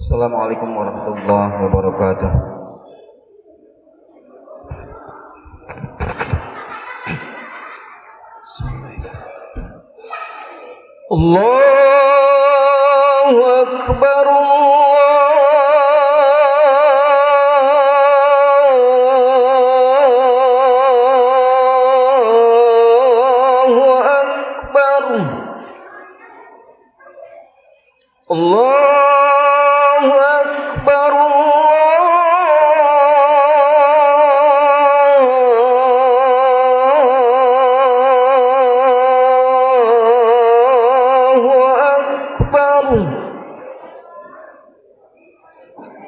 Assalamualaikum warahmatullahi wabarakatuh. Allahu Akbar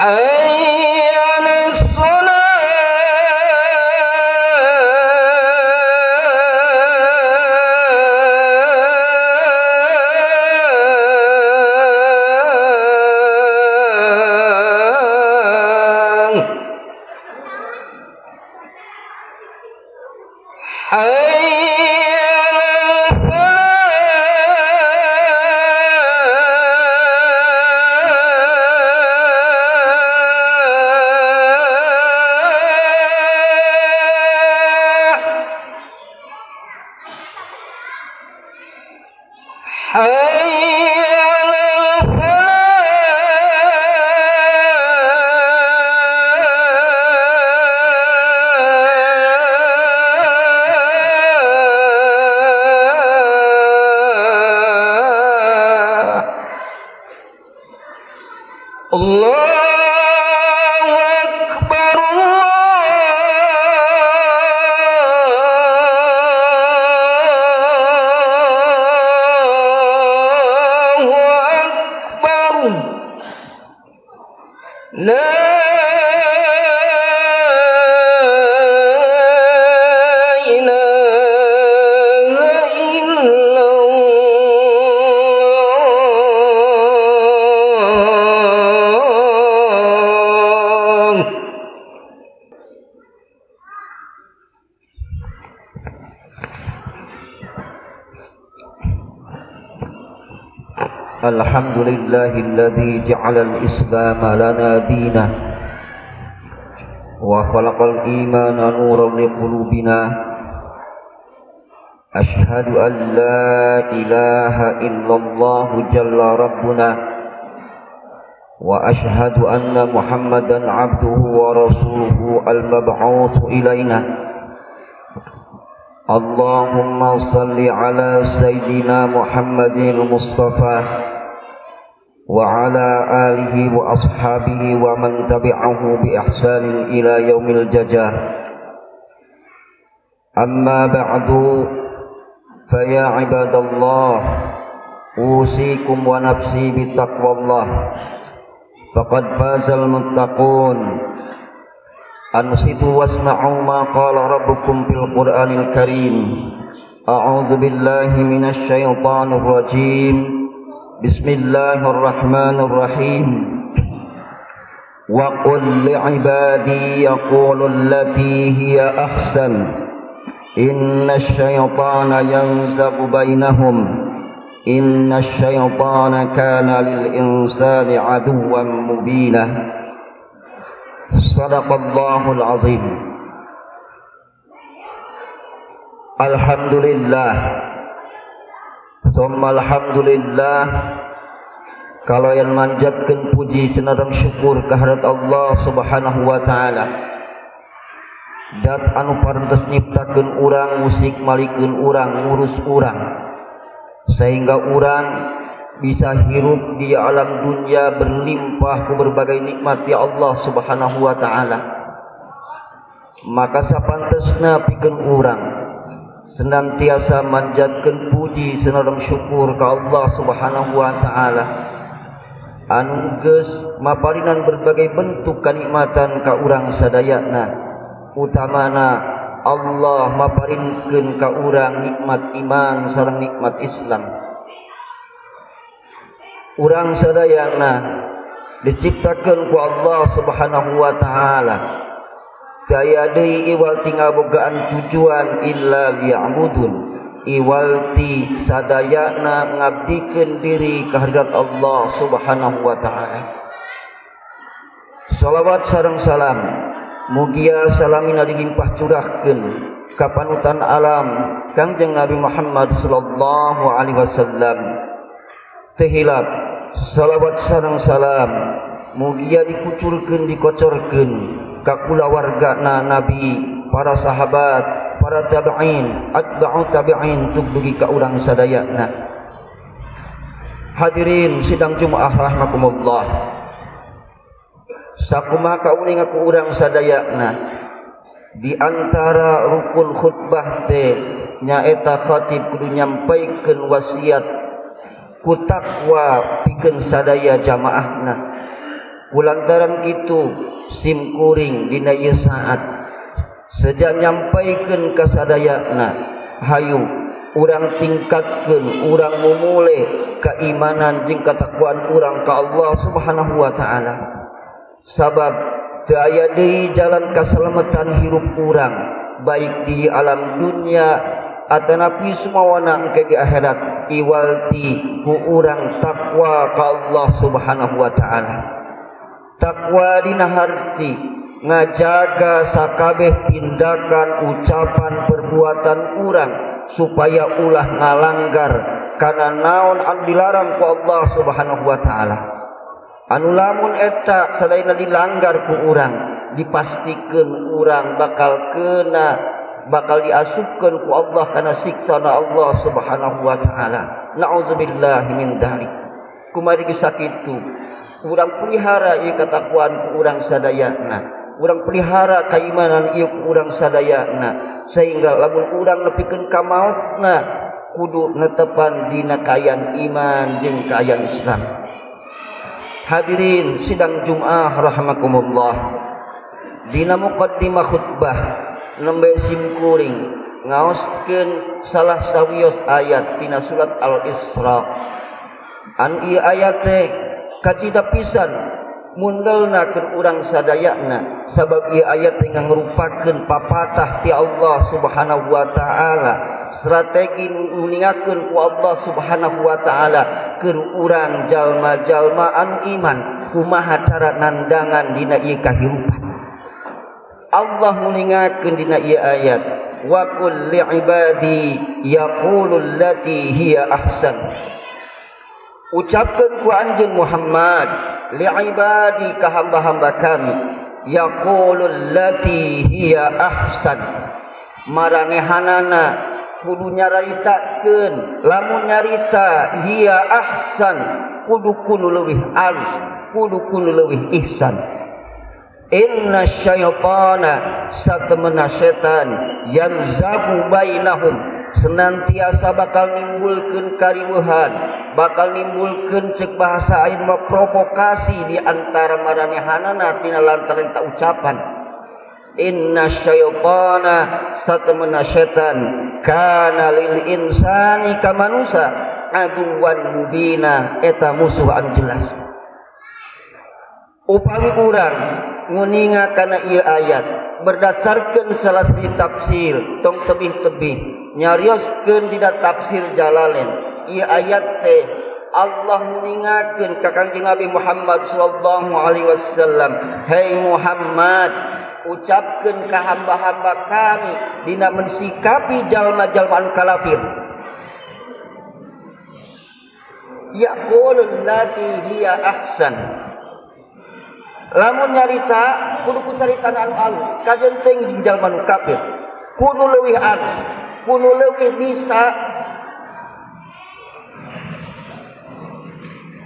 เออ الحمد لله الذي جعل الإسلام لنا دينا وخلق الإيمان نورا لقلوبنا. أشهد أن لا إله إلا الله جل ربنا وأشهد أن محمدا عبده ورسوله المبعوث إلينا. اللهم صل على سيدنا محمد المصطفى وعلى آله وأصحابه ومن تبعه بإحسان إلى يوم الجزاء. أما بعد فيا عباد الله أوصيكم ونفسي بتقوى الله. فقد فاز المتقون أنصتوا واسمعوا ما قال ربكم في القرآن الكريم. أعوذ بالله من الشيطان الرجيم. بسم الله الرحمن الرحيم. وقل لعبادي يقول التي هي أحسن. إن الشيطان ينزغ بينهم. إن الشيطان كان للإنسان عدوا مبينا. Sadaqallahul azim. Alhamdulillah. Thumma alhamdulillah. Kalau yang manjatkan puji senadang syukur kehadirat Allah subhanahu wa ta'ala. Dat anu parantes nyiptakan urang musik malikun urang ngurus urang. Sehingga urang bisa hirup di alam dunia berlimpah ke berbagai nikmat ya Allah subhanahu wa ta'ala. Maka sapantasna pikir orang senantiasa manjatkan puji senarang syukur ke Allah Subhanahu wa taala. Anu geus maparinan berbagai bentuk kenikmatan ka urang sadayana. Utamana Allah maparinkeun ka urang nikmat iman sareng nikmat Islam urang sadayana diciptakan ku Allah Subhanahu wa taala. Gaya deui iwal tinggal bogaan tujuan illa liya'budun. Iwalti sadayana ngabdikeun diri kehadirat Allah Subhanahu wa taala. Salawat sareng salam mugia salamina dilimpah curahkeun ka panutan alam Kangjeng Nabi Muhammad sallallahu alaihi wasallam. Tehilap salawat sareng salam. Mugia dikucurkeun dikocorkeun kakula warga na nabi para sahabat para tabi'in. Atba'u tabi'in tuk dugi ka urang sadayana hadirin sidang jumaah rahmakumullah sakumaha kauling aku urang sadayana di antara rukun khutbah teh nyaeta khatib kudu nyampaikeun wasiat kutakwa pikeun sadaya jamaahna. Kulantaran Sim simkuring dina ieu saat. Sejak nyampaikeun kasadayana hayu urang tingkatkeun urang memulai keimanan jeung katakwaan urang ka Allah Subhanahu wa taala. Sabab teu aya deui jalan kaselamatan hirup urang baik di alam dunia Atanapi semua wanang ke di akhirat iwalti ku urang takwa ka Allah Subhanahu wa taala. Takwa dina harti ngajaga sakabeh tindakan, ucapan, perbuatan urang supaya ulah ngalanggar karena naon an dilarang ku Allah Subhanahu wa taala. Anu lamun eta sadayana dilanggar ku urang dipastikan urang bakal kena bakal diasupkan ku Allah karena siksa Allah Subhanahu wa taala. Naudzubillah min dzalik kumari sakitu urang pelihara ieu katakuan urang sadayana urang pelihara keimanan ieu urang sadayana sehingga lamun urang nepikeun ka mautna kudu netepan dina kayan iman jeung kayan Islam. Hadirin sidang Jumat rahimakumullah. Dina muqaddimah khutbah nembe simkuring ngaoskeun salah sawios ayat tina surat Al-Isra. An ieu ayat teh kacita pisan mundelna keur urang sadayana sabab ieu ayat teh merupakan papatah ti Allah Subhanahu wa taala. Strategi nuningakeun ku Allah Subhanahu wa taala keur urang jalma-jalmaan iman kumaha cara nandangan dina ieu kahirupan. Allah muningakan dina iya ayat wa qul li'ibadi yaqulul lati hiya ahsan. Ucapkan ku anjeun Muhammad li ibadi ka hamba-hamba kami yaqulul lati hiya ahsan. Maranehanana kudu nyaritakeun lamun nyarita hiya ahsan. Kudu kudu leuwih alus kudu kudu leuwih ihsan Inna syaitana satemena setan yang zabu bainahum. Senantiasa bakal nimbulkan kariwuhan bakal nimbulkan cek bahasa air memprovokasi di antara maranehana tina lantaran tak ucapan. Inna syaitana satemena setan kana lil insani kamanusa aduwan mubina. Eta musuh anu jelas. Upami urang nguninga ayat berdasarkan salah satu tafsir tong tebih-tebih nyarioskeun dina tafsir jalalain ieu ayat teh Allah mengingatkan ke kanjeng Nabi Muhammad sallallahu alaihi wasallam, "Hai Muhammad, ucapkan ke hamba-hamba kami dina mensikapi jalma-jalma anu kalafir." Yaqulul lati hiya ahsan. Lamun nyarita kudu ku carita anu alus, kagenteng jeung jalma anu kafir. Kudu leuwih alus, kudu leuwih bisa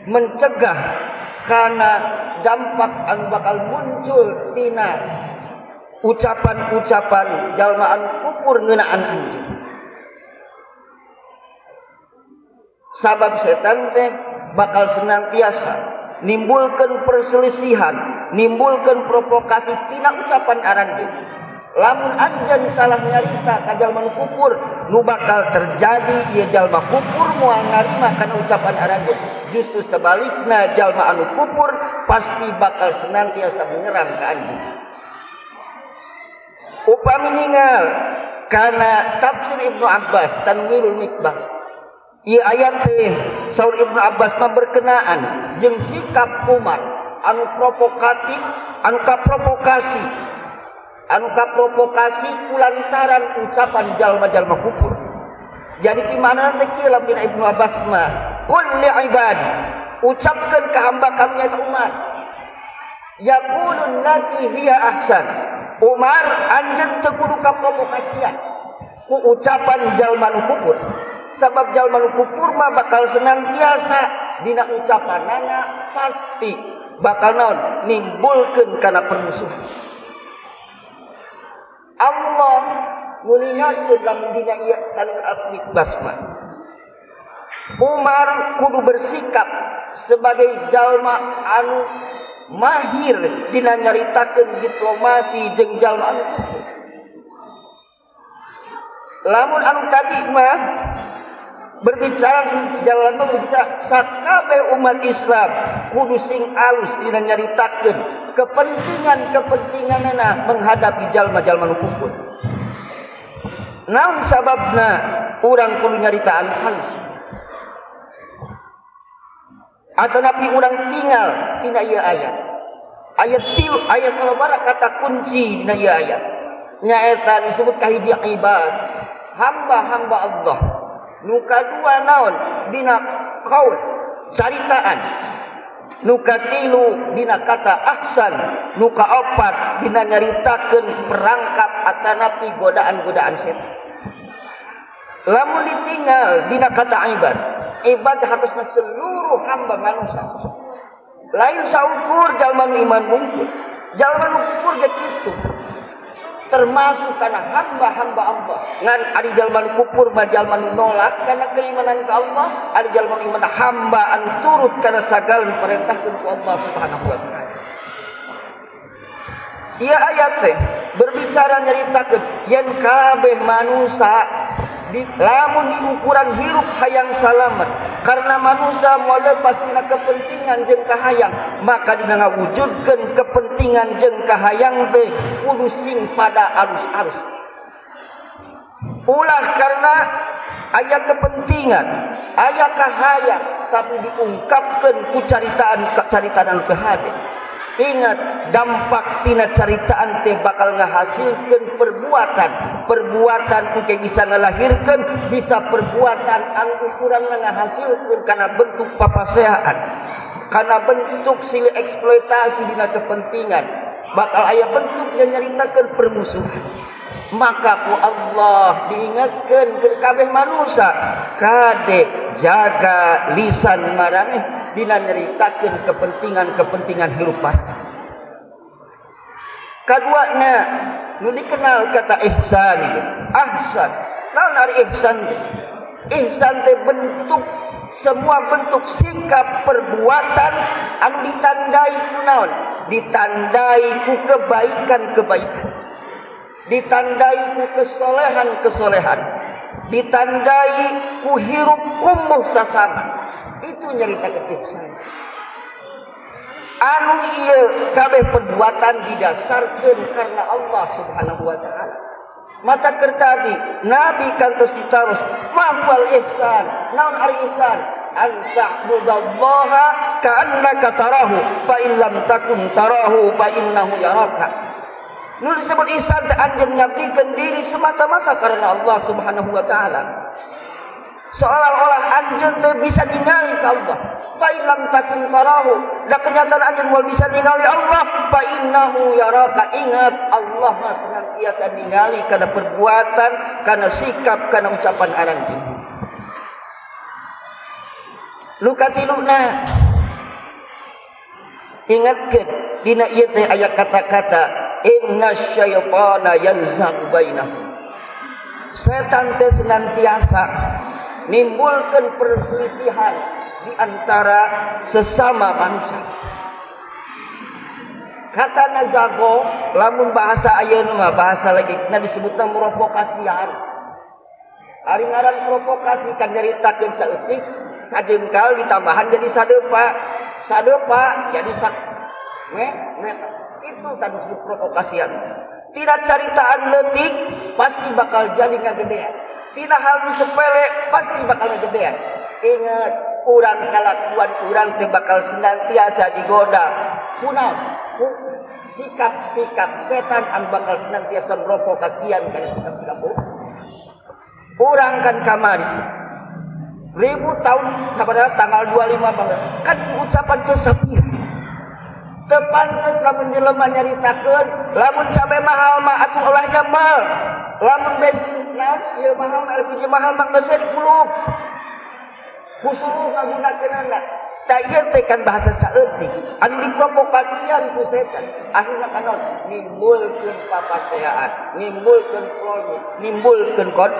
mencegah karena dampak anu bakal muncul tina ucapan-ucapan jalmaan kufur ngeunaan anjing. Sabab setan teh bakal senantiasa nimbulkan perselisihan, nimbulkan provokasi tina ucapan aranjeun lamun anjen salah nyarita ka jalma kufur nu bakal terjadi ieu jalma kufur moal narima kana ucapan aranjeun justru sebalikna jalma anu kufur pasti bakal senantiasa menyerang ka anjeun. Upami ningal karena tafsir Ibnu Abbas Tanwirul Mikbas Ieu ayat teh. Saur Ibnu Abbas mah jeung sikap Umar anu provokatif anu kaprovokasi. Anu provokasi kulantaran ucapan jalma-jalma kufur. Jadi di mana kira bin Ibnu Abbas mah? Kul li ibadi ucapkan ke hamba kami ya Umar. Yaqulun lati hiya ahsan. Umar anjeun teu kudu kaprovokasian ku ucapan jalma nu kufur sabab jalma nu kufur mah bakal senantiasa dina ucapanana pasti bakal naon? Nimbulkeun kana permusuhan. Allah ngulingatkeun lamun dina ieu aplik basma. Umar kudu bersikap sebagai jalma anu mahir dina nyaritakeun diplomasi jeung jalma anu. Lamun anu tadi mah berbicara jalan sakabe umat Islam kudu sing alus dina nyaritakeun kepentingan-kepentinganna menghadapi jalma-jalma nu kufur. Naon sababna urang kudu nyaritaan halus. Atau nabi urang tinggal tina ieu ayat. Ayat tilu ayat salabara kata kunci dina ieu ayat. Nyaeta disebut kahidi ibad. Hamba-hamba Allah. Nu kadua naon dina kaul caritaan. Nukatilu dina kata ahsan. Nuka opat dina nyaritakeun perangkap atanapi godaan-godaan setan. Lamun ditinggal dina kata ibad. Ibad harusnya seluruh hamba manusia. Lain saukur jalma iman mungkin jalma nu kufur gitu termasuk karena hamba-hamba Allah. Ngan ari jalma kufur mah jalma nolak. Karena keimanan ke Allah ari jalma iman hamba an turut karena segala perintah ku Allah Subhanahu wa taala. Ia ayat teh berbicara nyaritakeun yen kabeh manusia di, lamun di ukuran hirup hayang salamet karena manusia mau lepas dina kepentingan jeng kahayang maka dina ngawujudkeun kepentingan jeng kahayang teh kudu sing pada arus-arus ulah karena ayat kepentingan ayat kahayang tapi diungkapkan ku caritaan caritaan kehadiran Ingat dampak tina caritaan teh bakal ngahasilkan perbuatan. Perbuatan engke bisa ngelahirkan bisa perbuatan anu ukuran ngahasilkan karena bentuk papasehaan. Karena bentuk sili eksploitasi dina kepentingan. Bakal ayah bentuk yang nyaritakan permusuhan. Maka ku Allah diingatkan ke kabeh manusia kade jaga lisan maraneh dina nyeritakeun kepentingan-kepentingan hidup Kedua na nu dikenal kata ihsan. Ahsan. Naon ari ihsan? Ihsan teh bentuk semua bentuk sikap perbuatan anu ditandai ku? Ditandai ku kebaikan-kebaikan. ditandai ku kesolehan-kesolehan. Ditandai ku hirup kumuh sasama itu nyerita keihsan anu iya kabeh perbuatan didasarkan karena Allah Subhanahu wa taala. Mata kertadi nabi kantos ditarus mahwal ihsan? Naun ari ihsan an ta'budallaha ka'annaka tarahu fa in lam takun tarahu fa innahu yaraka. Nu disebut ihsan anjeun ngabdikeun diri semata-mata karena Allah Subhanahu wa taala. Seolah-olah anjun teh bisa ningali ke Allah. Fa ilam takun tarahu da kenyataan anjun wal bisa ningali Allah. Fa innahu yaraka. Ingat Allah mah senantiasa ningali karena perbuatan karena sikap karena ucapan aran luka tiluna ingatkeun dina ieu teh aya kata-kata inna syaitana yanzagu bainahum setan teh senantiasa nimbulkan perselisihan di antara sesama manusia. Kata nazago, lamun bahasa ayeuna mah bahasa lagi na disebutna provokasian. Ari ngaran provokasi kan nyaritakeun saeutik, sajengkal ditambahan jadi sadepa. Sadepa jadi sak me, me, itu tadi disebut provokasian. Tidak caritaan letik pasti bakal jadi ngagedean. Tina hal sepele pasti bakal gedean. Ingat, kurang kalakuan kurang teh bakal senantiasa digoda. Kunal, sikap-sikap setan an bakal senantiasa merovokasian kan sikap-sikap Kurang kan kamari. Ribu tahun sabar tanggal 25 banget. Kan ucapan ke sapir. Tepantes lamun jelema nyaritakeun, lamun cabe mahal mah atuh olahnya mal lamun bensin nah ieu mahal LPG mahal mang geus kuluk khusus ngagunakeun tak ieu teh kan bahasa saeutik anu diprovokasian ku setan. Akhirna kana nimbulkeun papaseaan nimbulkeun polemik nimbulkeun kon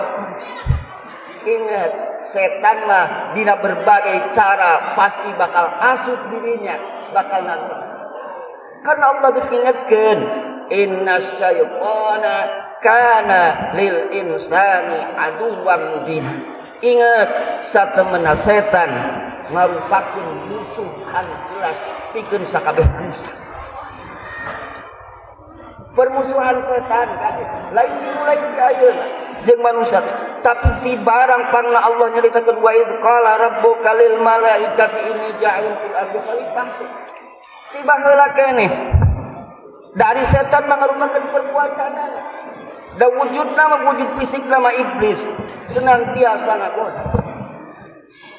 ingat setan mah dina berbagai cara pasti bakal asup dirinya bakal nanti karena Allah geus ngingetkeun inna syaitana kana lil insani aduwwan mubina. Ingat satemena setan ngarupakeun musuh anu jelas pikeun sakabeh manusia permusuhan setan kan lain dimulai di ayeuna. Jeung manusia tapi di barang pangna Allah nyaritakeun wa id qala rabbuka lil malaikati inni ja'ilun fil ardi khalifah tiba heula keneh dari setan mengarupakan perbuatan dan wujud nama wujud fisik nama iblis senantiasa ngagoda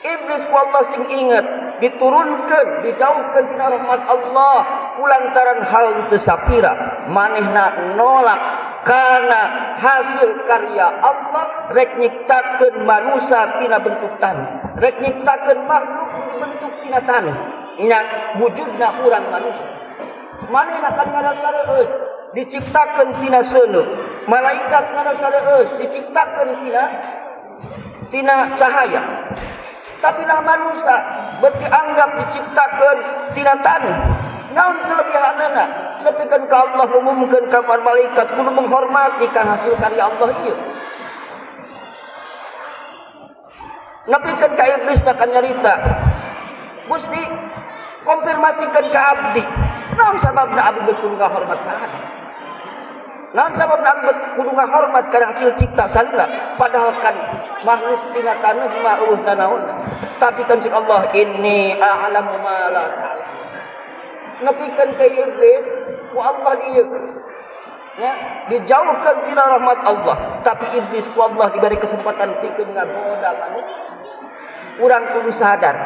iblis ku Allah sing ingat diturunkan dijauhkan tina rahmat Allah kulantaran hal teu sapira manehna nolak karena hasil karya Allah rek nyiptakeun manusia tina bentuk tanah. Rek nyiptakeun makhluk bentuk tina tanah. Nya wujudna urang manusia. Manehna kan ngarasa diciptakan tina seunu malaikat ngarasa reus diciptakan tina tina cahaya. Tapi nah manusia berarti anggap diciptakan tina tanah. Naon kelebihanana lebihkan ke Allah umumkan kamar malaikat kudu menghormati kan hasil karya Allah iya. Napikan ke iblis akan nyarita. Gusti konfirmasikan ke abdi. Naon sababna abdi betul hormat ka Nah sebab nambet kudu hormat karena hasil cipta salila. Padahal kan makhluk tina tanah ma'uh nanaun. Tapi kan Allah ini a'lamu ma nepikan ke iblis ku Allah dia. Ya dijauhkan tina rahmat Allah. Tapi iblis ku Allah diberi kesempatan pikeun ngagoda manusia urang kudu sadar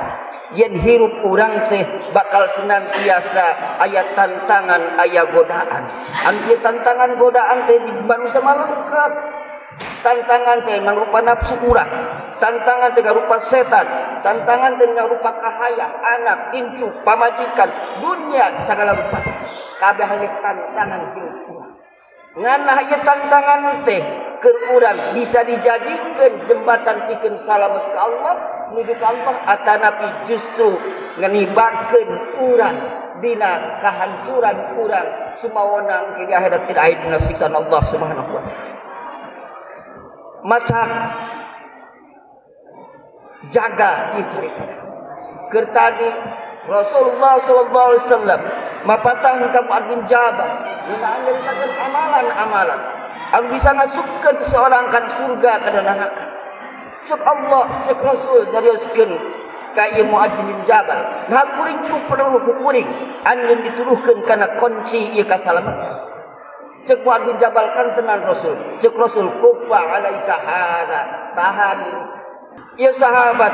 yen hirup urang teh bakal senantiasa ayat tantangan ayat godaan. Anu tantangan godaan teh di manusia malah tantangan teh mangrupa nafsu urang. Tantangan teh rupa setan. Tantangan teh rupa kahaya anak incu pamajikan dunia segala rupa. Kabeh tantangan hirup urang nganah ieu tantangan teh keur urang bisa dijadikan jembatan pikeun salamet ke Allah menuju ke Allah atanapi justru ngenibakeun urang dina kehancuran kurang sumawana ke di akhirat tidak aya dina siksa Allah Subhanahu wa taala. Mata jaga ieu cerita keur tadi Rasulullah sallallahu alaihi wasallam mapatah ka Muad bin Jabal dina anjeurkeun amalan-amalan. Anu bisa ngasupkeun seseorang kan surga ka neraka. Cek Allah cek Rasul nyarioskeun ka ieu Muad bin Jabal nah kuring ku perlu kuring. Anu dituduhkeun kana kunci ieu kasalamatan cek Muad bin Jabal kan tenan Rasul. Cek Rasul kufa alaika hada tahan ya sahabat.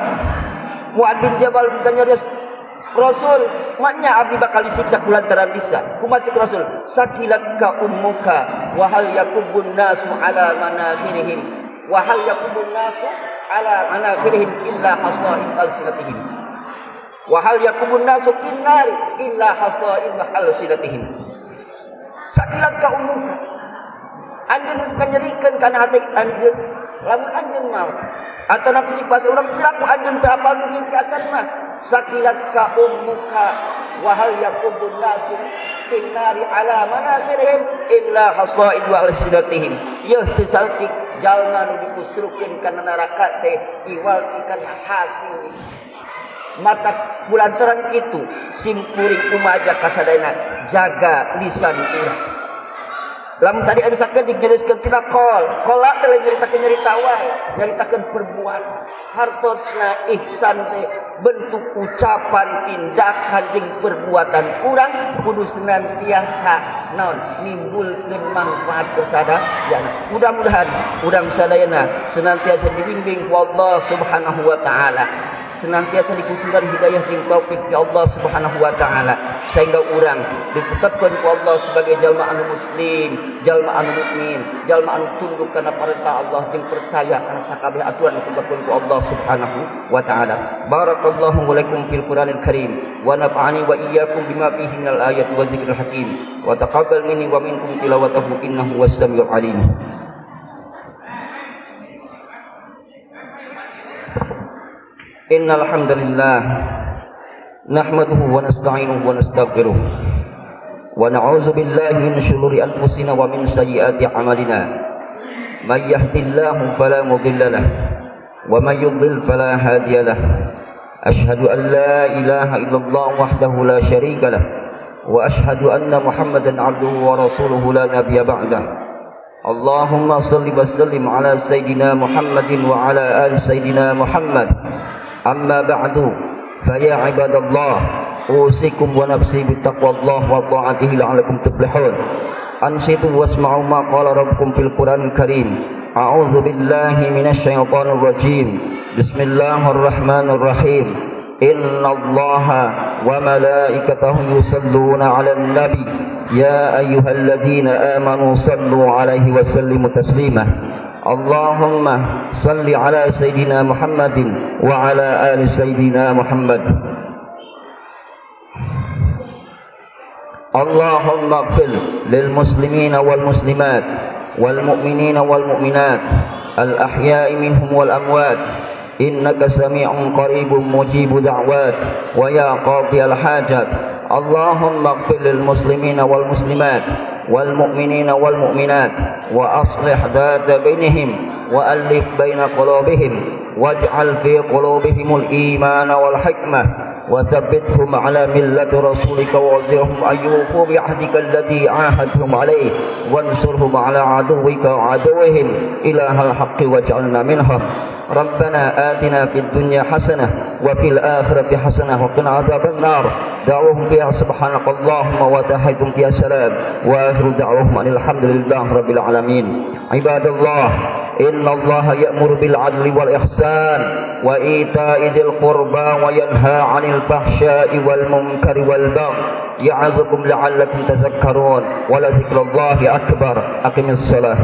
Muad bin Jabal tanya Rasul maknya abdi bakal disiksa kulantaran bisa. Kumaha cek Rasul sakilat ka ummuka wa hal yakubun nasu ala manakhirihim wa hal yakubun nasu ala manakhirihim illa hasaid alsinatihim? Wa hal yakubun nasu finnari illa hasaid alsinatihim? Sakilat ka umum anjeun geus nganyerikeun kana hati anjeun lamun anjeun mau atau na cik bahasa urang kira ku anjeun teu apal mungkin ka acan mah sakilat ka ummuka wa hal yaqubun nasu fin nari ala manakirihim illa hasaid wa alsidatihim yeuh teu saltik jalma nu dikusrukeun kana neraka teh iwal ikan hasil. Mata bulantaran itu simkuring umaja kasadayana jaga lisan urang. Lamun tadi anu sakeun dijelaskeun tina kol, kola teh nyaritakeun nyarita wae, nyaritakeun perbuatan. Hartosna ihsan teh bentuk ucapan, tindakan jeung perbuatan urang kudu senantiasa naon nimbulkeun manfaat kesada ya mudah-mudahan urang sadayana senantiasa dibimbing Allah Subhanahu wa taala senantiasa dikucurkan hidayah jeung taufik ya Allah Subhanahu wa taala sehingga orang ditetapkan ku Allah sebagai jalma anu muslim, jalma anu mukmin, jalma anu tunduk kana perintah Allah jeung percaya kana sakabeh aturan ditetapkan ku Allah Subhanahu wa taala. Barakallahu lakum fil Qur'anil Karim wa nafa'ani wa iyyakum bima fihi minal ayati wa dzikril hakim wa taqabbal minni wa minkum tilawatahu innahu was-sami'ul alim. إن الحمد لله نحمده ونستعينه ونستغفره ونعوذ بالله من شرور أنفسنا ومن سيئات أعمالنا. من يهد الله فلا مضل له ومن يضلل فلا هادي له. أشهد أن لا إله إلا الله وحده لا شريك له وأشهد أن محمدا عبده ورسوله لا نبي بعده. اللهم صل وسلم على سيدنا محمد وعلى آل سيدنا محمد. أما بعد فيا عباد الله أوصيكم ونفسي بتقوى الله وطاعته لعلكم تفلحون. أنصتوا واسمعوا ما قال ربكم في القرآن الكريم. أعوذ بالله من الشيطان الرجيم. بسم الله الرحمن الرحيم. إن الله وملائكته يصلون على النبي. يا أيها الذين آمنوا صلوا عليه وسلموا تسليما. اللهم صل على سيدنا محمد وعلى آل سيدنا محمد. اللهم اغفر للمسلمين والمسلمات والمؤمنين والمؤمنات الأحياء منهم والأموات. إنك سميع قريب مجيب دعوات. ويا قاضي الحاجات. اللهم اغفر للمسلمين والمسلمات والمؤمنين والمؤمنات وأصلح ذات بينهم وألف بين قلوبهم واجعل في قلوبهم الإيمان والحكمة وثبتهم على ملة رسولك ووزرهم أن يوفوا بعهدك الذي عاهدتهم عليه وانصرهم على عدوك وعدوهم. إله الحق واجعلنا منهم. ربنا آتنا في الدنيا حسنة وفي الآخرة حسنة وقنا عذاب النار. دعوهم فيها سبحانك اللهم وتحيتم فيها السلام وآخر دعوهم أن الحمد لله رب العالمين. عباد الله إن الله يأمر بالعدل والإحسان وإيتاء ذي القربى وينهى عن الفحشاء والمنكر والبغي يعظكم لعلكم تذكرون. ولذكر الله أكبر. أقم الصلاة.